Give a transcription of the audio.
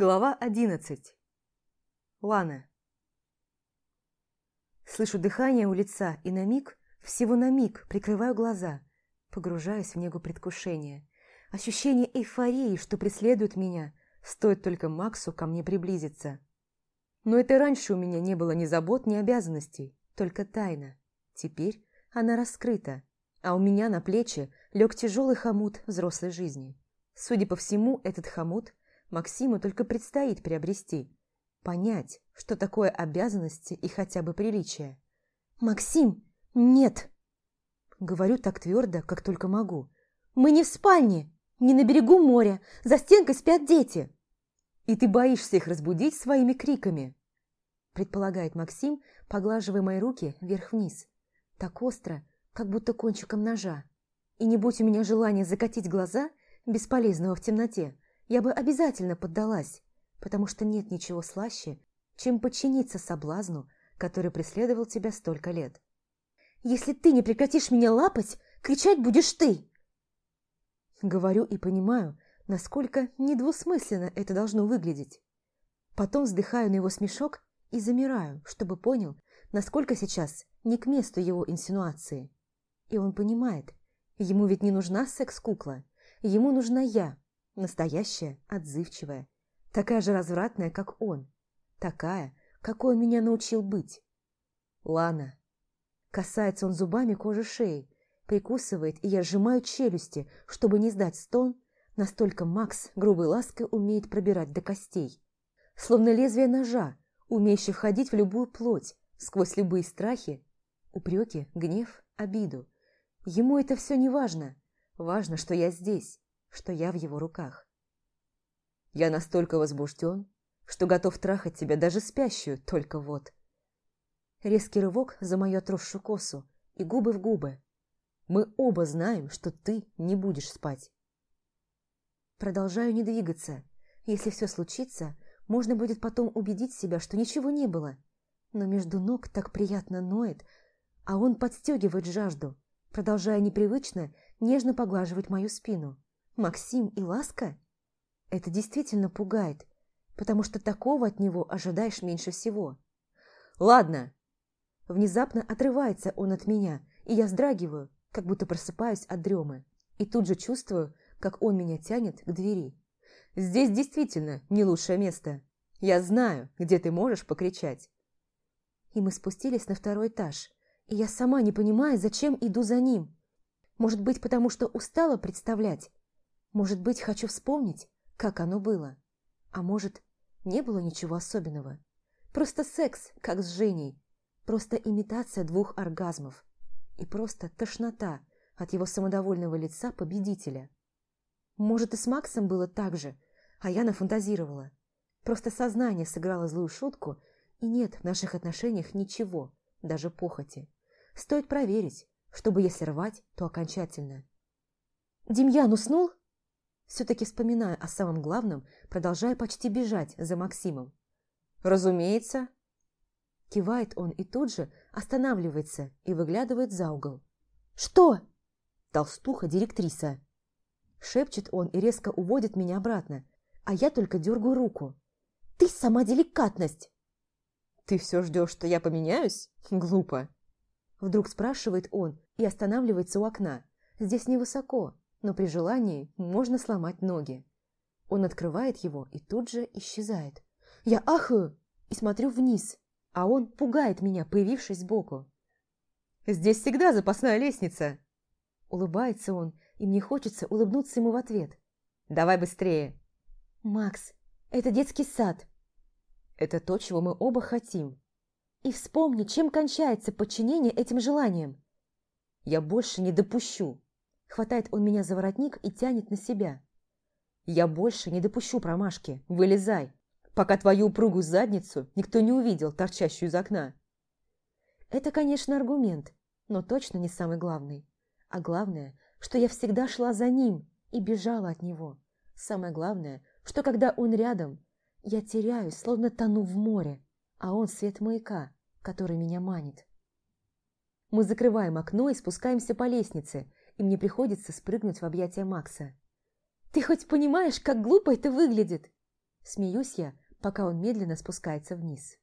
Глава одиннадцать. Лана. Слышу дыхание у лица и на миг, всего на миг, прикрываю глаза, погружаясь в негу предвкушения. Ощущение эйфории, что преследует меня, стоит только Максу ко мне приблизиться. Но это раньше у меня не было ни забот, ни обязанностей, только тайна. Теперь она раскрыта, а у меня на плечи лег тяжелый хомут взрослой жизни. Судя по всему, этот хомут Максиму только предстоит приобрести. Понять, что такое обязанности и хотя бы приличие. «Максим, нет!» Говорю так твердо, как только могу. «Мы не в спальне, не на берегу моря, за стенкой спят дети!» «И ты боишься их разбудить своими криками?» Предполагает Максим, поглаживая мои руки вверх-вниз. Так остро, как будто кончиком ножа. И не будь у меня желания закатить глаза, бесполезного в темноте, я бы обязательно поддалась, потому что нет ничего слаще, чем подчиниться соблазну, который преследовал тебя столько лет. «Если ты не прекратишь меня лапать, кричать будешь ты!» Говорю и понимаю, насколько недвусмысленно это должно выглядеть. Потом вздыхаю на его смешок и замираю, чтобы понял, насколько сейчас не к месту его инсинуации. И он понимает, ему ведь не нужна секс-кукла, ему нужна я, Настоящая, отзывчивая, такая же развратная, как он. Такая, какой он меня научил быть. Лана. Касается он зубами кожи шеи, прикусывает, и я сжимаю челюсти, чтобы не сдать стон, настолько Макс грубой лаской умеет пробирать до костей. Словно лезвие ножа, умеющий входить в любую плоть, сквозь любые страхи, упреки, гнев, обиду. Ему это все не важно. Важно, что я здесь, что я в его руках. Я настолько возбужден, что готов трахать тебя даже спящую, только вот. Резкий рывок за мою отросшую косу и губы в губы. Мы оба знаем, что ты не будешь спать. Продолжаю не двигаться. Если все случится, можно будет потом убедить себя, что ничего не было. Но между ног так приятно ноет, а он подстегивает жажду, продолжая непривычно, нежно поглаживать мою спину. Максим и Ласка? Это действительно пугает, потому что такого от него ожидаешь меньше всего. Ладно. Внезапно отрывается он от меня, и я вздрагиваю, как будто просыпаюсь от дремы. И тут же чувствую, как он меня тянет к двери. Здесь действительно не лучшее место. Я знаю, где ты можешь покричать. И мы спустились на второй этаж, и я сама не понимаю, зачем иду за ним. Может быть, потому что устала представлять, может быть, хочу вспомнить, как оно было. А может, не было ничего особенного. Просто секс, как с Женей. Просто имитация двух оргазмов. И просто тошнота от его самодовольного лица победителя. Может, и с Максом было так же, а я нафантазировала. Просто сознание сыграло злую шутку, и нет в наших отношениях ничего, даже похоти. Стоит проверить, чтобы если рвать, то окончательно. «Демьян уснул?» Все-таки вспоминая о самом главном, продолжая почти бежать за Максимом. «Разумеется!» Кивает он и тут же останавливается и выглядывает за угол. «Что?» «Толстуха-директриса!» Шепчет он и резко уводит меня обратно, а я только дергаю руку. «Ты сама деликатность!» «Ты все ждешь, что я поменяюсь? Глупо!» Вдруг спрашивает он и останавливается у окна. Здесь невысоко, но при желании можно сломать ноги. Он открывает его и тут же исчезает. Я ахаю и смотрю вниз, а он пугает меня, появившись сбоку. «Здесь всегда запасная лестница!» Улыбается он, и мне хочется улыбнуться ему в ответ. «Давай быстрее!» «Макс, это детский сад!» «Это то, чего мы оба хотим!» «И вспомни, чем кончается подчинение этим желаниям!» «Я больше не допущу!» Хватает он меня за воротник и тянет на себя. «Я больше не допущу промашки. Вылезай, пока твою упругую задницу никто не увидел, торчащую из окна». Это, конечно, аргумент, но точно не самый главный. А главное, что я всегда шла за ним и бежала от него. Самое главное, что когда он рядом, я теряюсь, словно тону в море, а он свет маяка, который меня манит. Мы закрываем окно и спускаемся по лестнице, и мне приходится спрыгнуть в объятия Макса. «Ты хоть понимаешь, как глупо это выглядит?» Смеюсь я, пока он медленно спускается вниз.